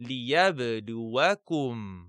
ليبلوكم